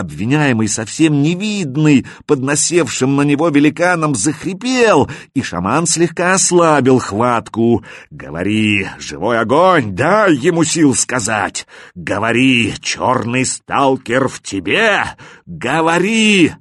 Обвиняемый, совсем невидный, подносевшим на него великаном, захрипел, и шаман слегка ослабил хватку. «Говори, живой огонь, дай ему сил сказать! Говори, черный сталкер в тебе! Говори!»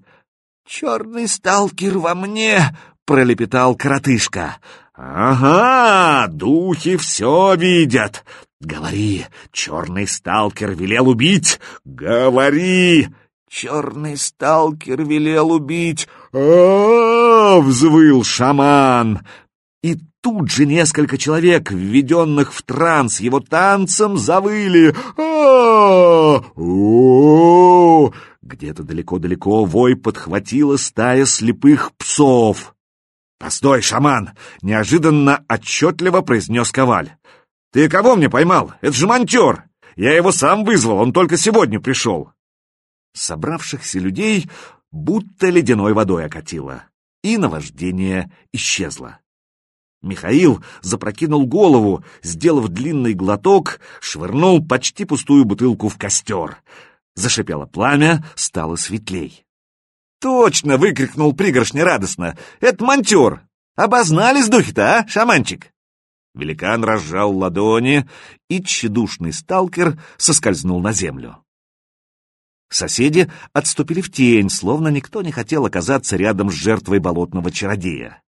«Черный сталкер во мне!» — пролепетал коротышка. «Ага, духи все видят. Говори, черный сталкер велел убить. Говори!» «Черный сталкер велел убить!» а, -а, -а взвыл шаман. И тут же несколько человек, введенных в транс его танцем, завыли. а о Где-то далеко-далеко вой подхватила стая слепых псов. «Постой, шаман!» — неожиданно отчетливо произнес Коваль. «Ты кого мне поймал? Это же монтер! Я его сам вызвал, он только сегодня пришел!» Собравшихся людей будто ледяной водой окатило, и наваждение исчезло. Михаил запрокинул голову, сделав длинный глоток, швырнул почти пустую бутылку в костер. Зашипело пламя, стало светлей. «Точно!» — выкрикнул пригоршня радостно. «Это монтер! Обознались духи-то, а, шаманчик?» Великан разжал ладони, и тщедушный сталкер соскользнул на землю. Соседи отступили в тень, словно никто не хотел оказаться рядом с жертвой болотного чародея.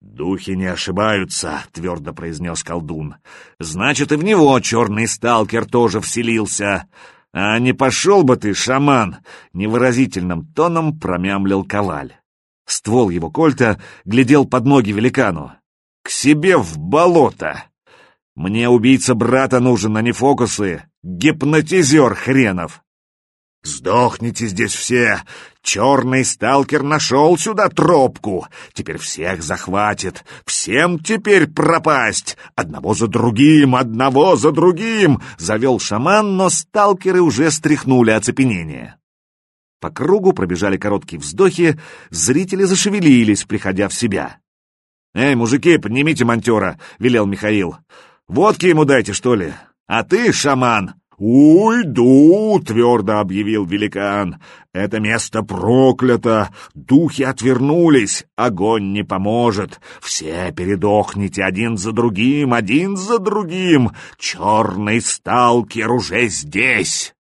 «Духи не ошибаются», — твердо произнес колдун. «Значит, и в него черный сталкер тоже вселился. «А не пошел бы ты, шаман!» — невыразительным тоном промямлил коваль. Ствол его кольта глядел под ноги великану. «К себе в болото! Мне убийца брата нужен, а не фокусы! Гипнотизер хренов!» «Сдохните здесь все! Черный сталкер нашел сюда тропку! Теперь всех захватит! Всем теперь пропасть! Одного за другим, одного за другим!» — завел шаман, но сталкеры уже стряхнули оцепенение. По кругу пробежали короткие вздохи, зрители зашевелились, приходя в себя. «Эй, мужики, поднимите монтера!» — велел Михаил. «Водки ему дайте, что ли? А ты, шаман, «Уйду!» — твердо объявил великан. «Это место проклято! Духи отвернулись! Огонь не поможет! Все передохните один за другим, один за другим! Черный сталкер уже здесь!»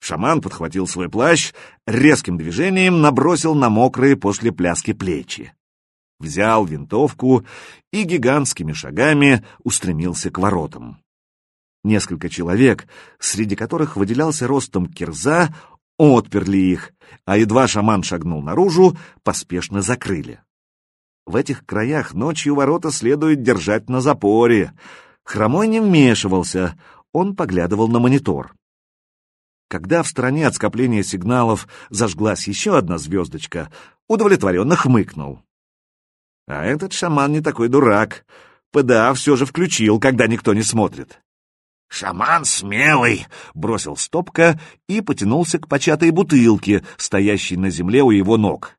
Шаман подхватил свой плащ, резким движением набросил на мокрые после пляски плечи. Взял винтовку и гигантскими шагами устремился к воротам. Несколько человек, среди которых выделялся ростом кирза, отперли их, а едва шаман шагнул наружу, поспешно закрыли. В этих краях ночью ворота следует держать на запоре. Хромой не вмешивался, он поглядывал на монитор. Когда в стороне от скопления сигналов зажглась еще одна звездочка, удовлетворенно хмыкнул. А этот шаман не такой дурак. ПДА все же включил, когда никто не смотрит. «Шаман смелый!» — бросил стопка и потянулся к початой бутылке, стоящей на земле у его ног.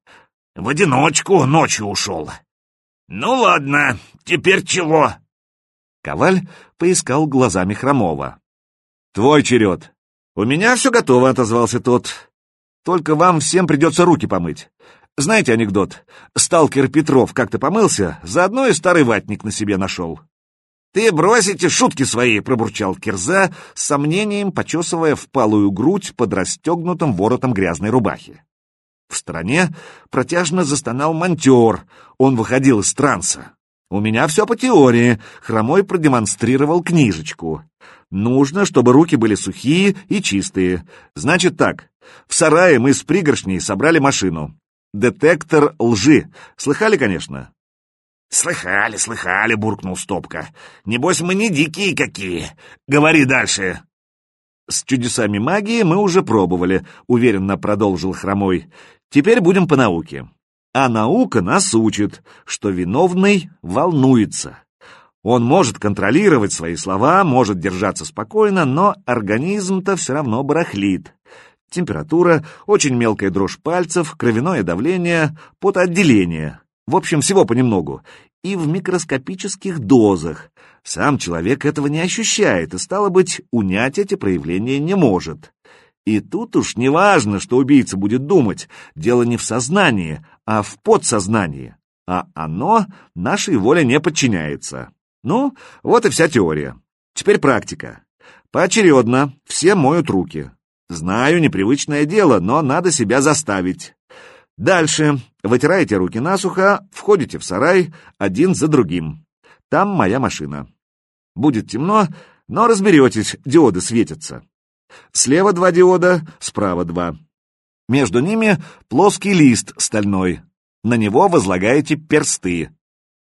«В одиночку ночью ушел». «Ну ладно, теперь чего?» Коваль поискал глазами Хромова. «Твой черед. У меня все готово», — отозвался тот. «Только вам всем придется руки помыть. Знаете анекдот? Сталкер Петров как-то помылся, заодно и старый ватник на себе нашел». «Ты бросите шутки свои!» — пробурчал Кирза, с сомнением почесывая впалую грудь под расстегнутым воротом грязной рубахи. В стороне протяжно застонал монтер, он выходил из транса. «У меня все по теории», — Хромой продемонстрировал книжечку. «Нужно, чтобы руки были сухие и чистые. Значит так, в сарае мы с пригоршней собрали машину. Детектор лжи. Слыхали, конечно?» «Слыхали, слыхали», — буркнул Стопка. «Небось, мы не дикие какие. Говори дальше». «С чудесами магии мы уже пробовали», — уверенно продолжил Хромой. «Теперь будем по науке. А наука нас учит, что виновный волнуется. Он может контролировать свои слова, может держаться спокойно, но организм-то все равно барахлит. Температура, очень мелкая дрожь пальцев, кровяное давление, потоотделение. В общем, всего понемногу. И в микроскопических дозах. Сам человек этого не ощущает, и, стало быть, унять эти проявления не может. И тут уж не важно, что убийца будет думать. Дело не в сознании, а в подсознании. А оно нашей воле не подчиняется. Ну, вот и вся теория. Теперь практика. Поочередно все моют руки. Знаю, непривычное дело, но надо себя заставить. Дальше вытираете руки насухо, входите в сарай один за другим. Там моя машина. Будет темно, но разберетесь, диоды светятся. Слева два диода, справа два. Между ними плоский лист стальной. На него возлагаете персты.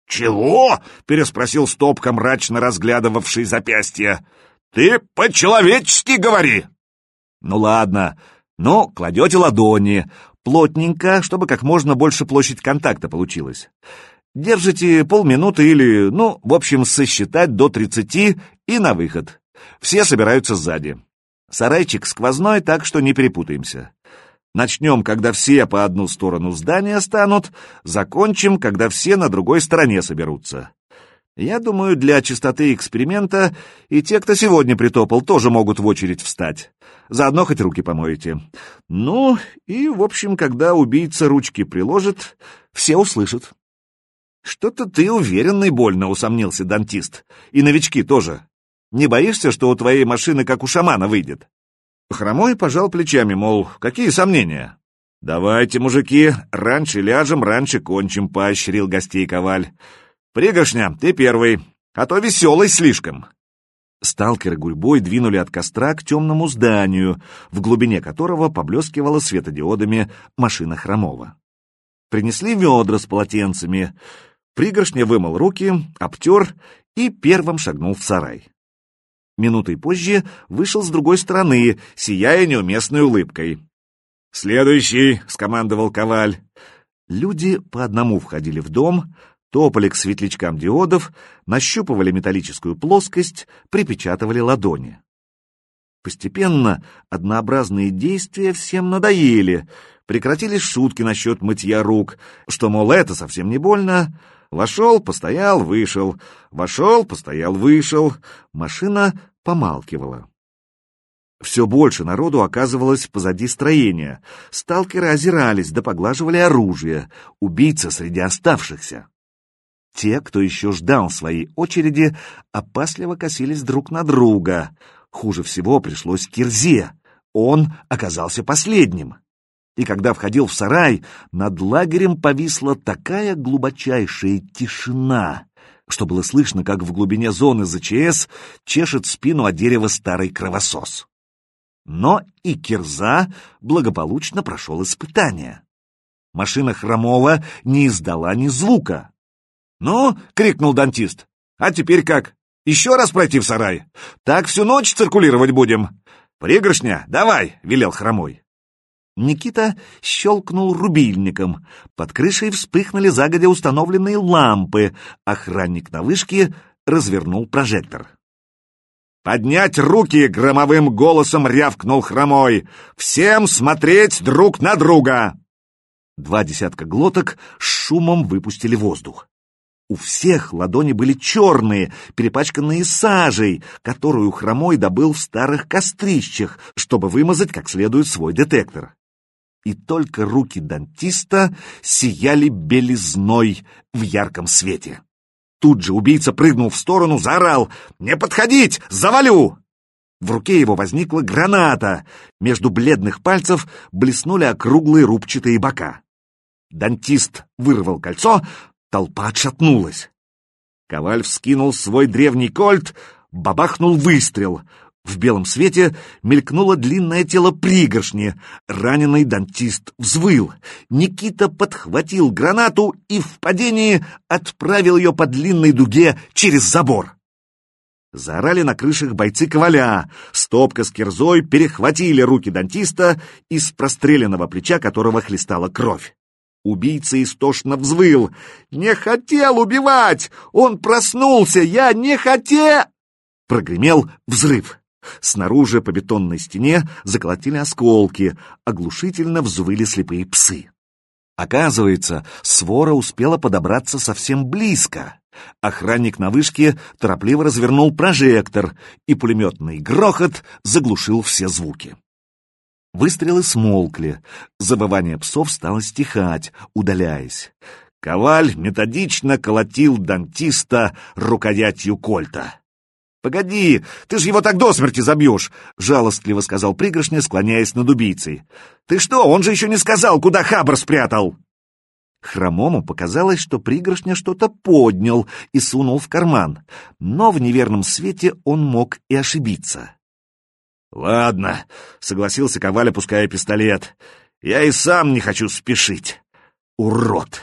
«Чего?» — переспросил Стопка, мрачно разглядывавший запястье. «Ты по-человечески говори!» «Ну ладно. Ну, кладете ладони. Плотненько, чтобы как можно больше площадь контакта получилась. Держите полминуты или, ну, в общем, сосчитать до тридцати и на выход. Все собираются сзади. Сарайчик сквозной, так что не перепутаемся. Начнем, когда все по одну сторону здания станут, закончим, когда все на другой стороне соберутся. Я думаю, для чистоты эксперимента и те, кто сегодня притопал, тоже могут в очередь встать. Заодно хоть руки помоете. Ну, и, в общем, когда убийца ручки приложит, все услышат. Что-то ты уверенный больно, усомнился дантист. И новички тоже. Не боишься, что у твоей машины как у шамана выйдет? Хромой пожал плечами, мол, какие сомнения? «Давайте, мужики, раньше ляжем, раньше кончим», — поощрил гостей Коваль. «Пригоршня, ты первый, а то веселый слишком». Сталкеры гурьбой двинули от костра к темному зданию, в глубине которого поблескивала светодиодами машина Хромова. Принесли ведра с полотенцами. Пригоршня вымыл руки, обтер и первым шагнул в сарай. Минутой позже вышел с другой стороны, сияя неуместной улыбкой. «Следующий!» — скомандовал Коваль. Люди по одному входили в дом, топали к светлячкам диодов, нащупывали металлическую плоскость, припечатывали ладони. Постепенно однообразные действия всем надоели, прекратились шутки насчет мытья рук, что, мол, это совсем не больно, Вошел, постоял, вышел. Вошел, постоял, вышел. Машина помалкивала. Все больше народу оказывалось позади строения. Сталкеры озирались да поглаживали оружие. Убийца среди оставшихся. Те, кто еще ждал своей очереди, опасливо косились друг на друга. Хуже всего пришлось Кирзе. Он оказался последним и когда входил в сарай, над лагерем повисла такая глубочайшая тишина, что было слышно, как в глубине зоны ЗЧС чешет спину о дерево старый кровосос. Но и Кирза благополучно прошел испытание. Машина Хромова не издала ни звука. «Ну!» — крикнул дантист. «А теперь как? Еще раз пройти в сарай? Так всю ночь циркулировать будем?» «Пригоршня, давай!» — велел Хромой. Никита щелкнул рубильником. Под крышей вспыхнули загодя установленные лампы. Охранник на вышке развернул прожектор. «Поднять руки!» — громовым голосом рявкнул хромой. «Всем смотреть друг на друга!» Два десятка глоток шумом выпустили воздух. У всех ладони были черные, перепачканные сажей, которую хромой добыл в старых кострищах, чтобы вымазать как следует свой детектор и только руки дантиста сияли белизной в ярком свете. Тут же убийца прыгнул в сторону, заорал «Не подходить! Завалю!» В руке его возникла граната. Между бледных пальцев блеснули округлые рубчатые бока. Дантист вырвал кольцо, толпа отшатнулась. Коваль вскинул свой древний кольт, бабахнул выстрел. В белом свете мелькнуло длинное тело пригоршни. Раненый дантист взвыл. Никита подхватил гранату и в падении отправил ее по длинной дуге через забор. Заорали на крышах бойцы коваля. Стопка с кирзой перехватили руки дантиста, из простреленного плеча которого хлестала кровь. Убийца истошно взвыл. «Не хотел убивать! Он проснулся! Я не хотел!» Прогремел взрыв. Снаружи по бетонной стене заколотили осколки, оглушительно взвыли слепые псы. Оказывается, свора успела подобраться совсем близко. Охранник на вышке торопливо развернул прожектор, и пулеметный грохот заглушил все звуки. Выстрелы смолкли, забывание псов стало стихать, удаляясь. Коваль методично колотил дантиста рукоятью кольта. «Погоди, ты же его так до смерти забьешь!» — жалостливо сказал пригоршня, склоняясь над убийцей. «Ты что, он же еще не сказал, куда Хабр спрятал!» Хромому показалось, что пригоршня что-то поднял и сунул в карман, но в неверном свете он мог и ошибиться. «Ладно», — согласился Коваль, опуская пистолет, — «я и сам не хочу спешить. Урод!»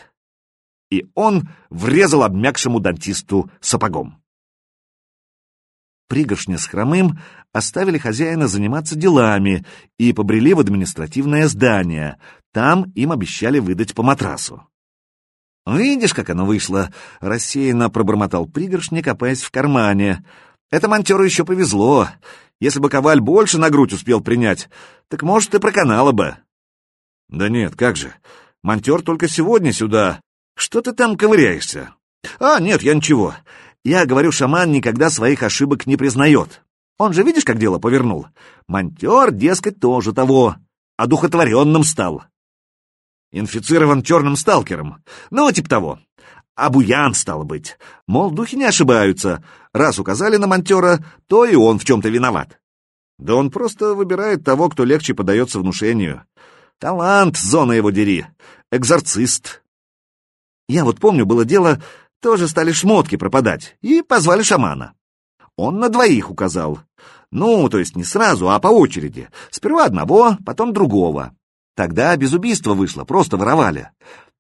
И он врезал обмякшему дантисту сапогом. Пригоршня с хромым оставили хозяина заниматься делами и побрели в административное здание. Там им обещали выдать по матрасу. «Видишь, как оно вышло?» — рассеянно пробормотал пригоршня, копаясь в кармане. «Это монтеру еще повезло. Если бы Коваль больше на грудь успел принять, так, может, и проканало бы». «Да нет, как же. Монтер только сегодня сюда. Что ты там ковыряешься?» «А, нет, я ничего. Я говорю, шаман никогда своих ошибок не признает. Он же, видишь, как дело повернул? Монтер, дескать, тоже того. Одухотворенным стал. Инфицирован черным сталкером. Ну, типа того. А буян, стало быть. Мол, духи не ошибаются. Раз указали на монтера, то и он в чем-то виноват. Да он просто выбирает того, кто легче подается внушению. Талант, зона его дери. Экзорцист. Я вот помню, было дело, тоже стали шмотки пропадать, и позвали шамана. Он на двоих указал. Ну, то есть не сразу, а по очереди. Сперва одного, потом другого. Тогда без убийства вышло, просто воровали.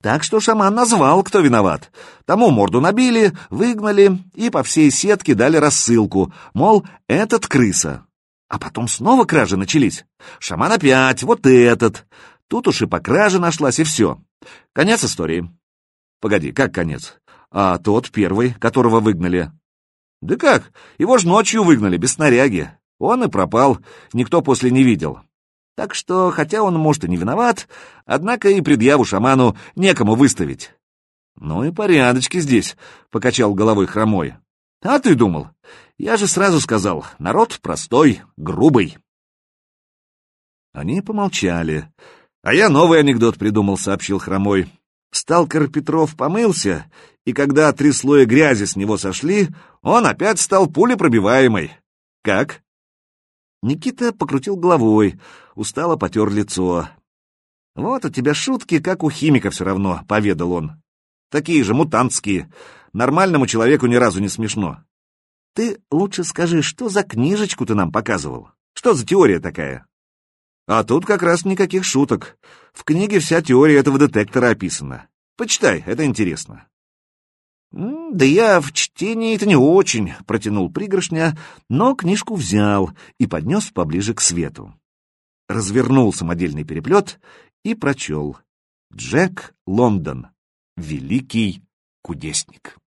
Так что шаман назвал, кто виноват. Тому морду набили, выгнали и по всей сетке дали рассылку, мол, этот крыса. А потом снова кражи начались. Шаман опять, вот этот. Тут уж и по краже нашлась, и все. Конец истории. Погоди, как конец? А тот первый, которого выгнали? Да как, его ж ночью выгнали, без снаряги. Он и пропал, никто после не видел. Так что, хотя он, может, и не виноват, однако и предъяву шаману некому выставить. Ну и порядочки здесь, — покачал головой хромой. А ты думал? Я же сразу сказал, народ простой, грубый. Они помолчали. А я новый анекдот придумал, — сообщил хромой. Сталкер Петров помылся, и когда три слоя грязи с него сошли, он опять стал пулепробиваемый. Как? Никита покрутил головой, устало потер лицо. «Вот у тебя шутки, как у химика все равно», — поведал он. «Такие же, мутантские. Нормальному человеку ни разу не смешно. Ты лучше скажи, что за книжечку ты нам показывал? Что за теория такая?» А тут как раз никаких шуток. В книге вся теория этого детектора описана. Почитай, это интересно. «Да я в чтении это не очень», — протянул пригоршня, но книжку взял и поднес поближе к свету. Развернул самодельный переплет и прочел. Джек Лондон. Великий кудесник.